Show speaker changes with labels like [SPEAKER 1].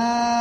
[SPEAKER 1] لا